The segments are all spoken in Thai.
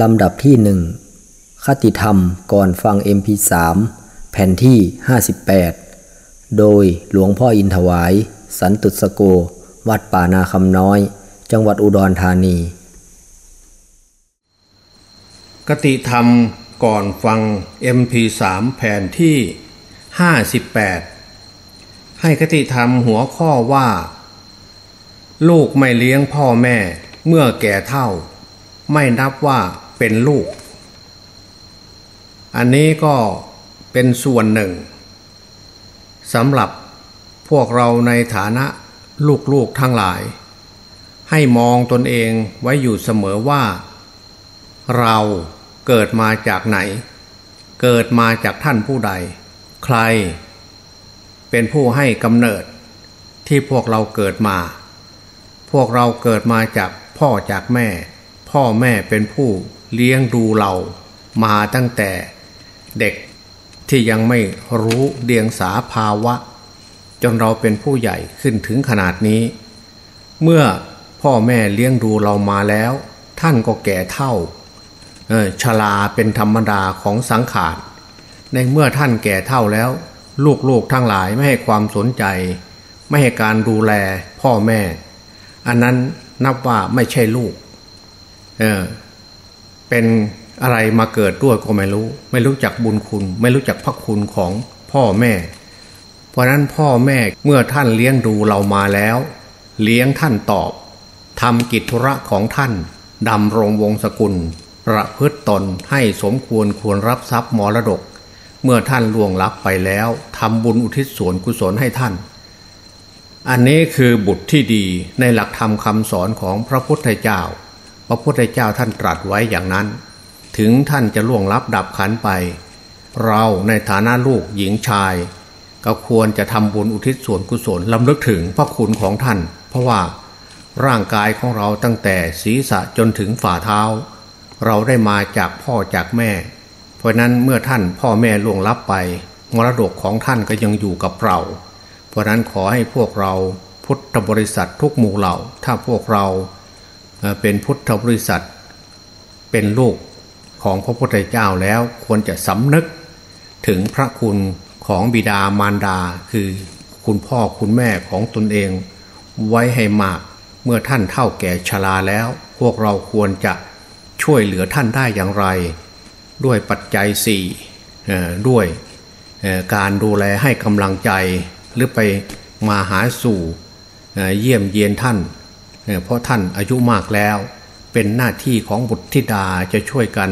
ลำดับที่หนึ่งคติธรรมก่อนฟัง MP3 แผ่นที่ 58 โดยหลวงพ่ออินถวาย สันตุสโก วัดป่านาคำน้อย จังหวัดอุดรธานี กติธรรมก่อนฟัง MP3 แผ่นที่ 58 ให้คติธรรมหัวข้อว่า ลูกไม่เลี้ยงพ่อแม่เมื่อแก่เท่า ไม่นับว่า เป็นลูก อันนี้ก็เป็นส่วนหนึ่งสำหรับพวกเราในฐานะลูกๆทั้งหลาย ให้มองตนเองไว้อยู่เสมอว่า เราเกิดมาจากไหน เกิดมาจากท่านผู้ใด ใคร เป็นผู้ให้กำเนิดที่พวกเราเกิดมา พวกเราเกิดมาจากพ่อจากแม่ พ่อแม่เป็นผู้ เลี้ยงดูเรามาตั้งแต่เด็กที่ยังไม่รู้เดียงสาภาวะ จนเราเป็นผู้ใหญ่ขึ้นถึงขนาดนี้ เมื่อพ่อแม่เลี้ยงดูเรามาแล้ว ท่านก็แก่เท่าชลาเป็นธรรมดาของสังขารในเมื่อท่านแก่เท่าแล้ว ลูกๆทั้งหลายไม่ให้ความสนใจ ไม่ให้การดูแลพ่อแม่ อันนั้นนับว่าไม่ใช่ลูก เออ เป็นอะไรมาเกิดด้วยก็ไม่รู้ ไม่รู้จักบุญคุณ ไม่รู้จักพระคุณของพ่อแม่ เพราะนั้นพ่อแม่เมื่อท่านเลี้ยงดูเรามาแล้ว เลี้ยงท่านตอบทำกิจธุระของท่านดำรงวงศกุล ประพฤตตนให้สมควรควรรับทรัพย์มรดก เมื่อท่านล่วงลับไปแล้วทำบุญอุทิศส่วนกุศลให้ท่าน อันนี้คือบุตรที่ดีในหลักธรรมคำสอนของพระพุทธเจ้า ระพุทธเจ้าท่านตรัสไว้อย่างนั้น ถึงท่านจะล่วงลับดับขันไป เราในฐานะลูกหญิงชาย ก็ควรจะทำบุญอุทิศส่วนกุศลลำลึกถึงพระคุณของท่าน เพราะว่าร่างกายของเราตั้งแต่ศีรษะจนถึงฝ่าเท้า เราได้มาจากพ่อจากแม่ เพราะนั้นเมื่อท่านพ่อแม่ล่วงลับไป มรดกของท่านก็ยังอยู่กับเรา เพราะนั้นขอให้พวกเราพุทธบริษัททุกหมู่เหล่า ถ้าพวกเรา เป็นพุทธบริษัท เป็นลูกของพระพุทธเจ้าแล้วควรจะสำนึกถึงพระคุณของบิดามารดา คือคุณพ่อคุณแม่ของตนเอง ไว้ให้มากเมื่อท่านเท่าแก่ชราแล้ว พวกเราควรจะช่วยเหลือท่านได้อย่างไร ด้วยปัจจัยสี่ด้วยการดูแลให้กำลังใจหรือไปมาหาสู่เยี่ยมเยียนท่าน เพราะท่านอายุมากแล้ว เป็นหน้าที่ของบุตรธิดาจะช่วยกัน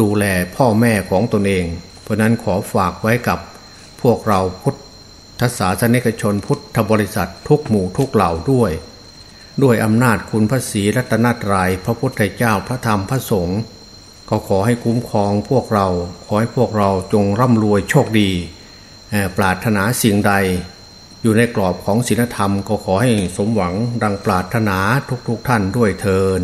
ดูแลพ่อแม่ของตนเอง เพราะนั้นขอฝากไว้กับพวกเราพุทธศาสนิกชนพุทธบริษัททุกหมู่ทุกเหล่าด้วย ด้วยอำนาจคุณพระศรีรัตนตรยัยพระพุทธเจ้าพระธรรมพระสงฆ์ก็ขอให้คุ้มครองพวกเรา ขอให้พวกเราจงร่ำรวยโชคดี ปรารถนาสิ่งใด อยู่ในกรอบของศีลธรรมก็ขอให้สมหวังดังปรารถนาทุกๆทท่านด้วยเทิน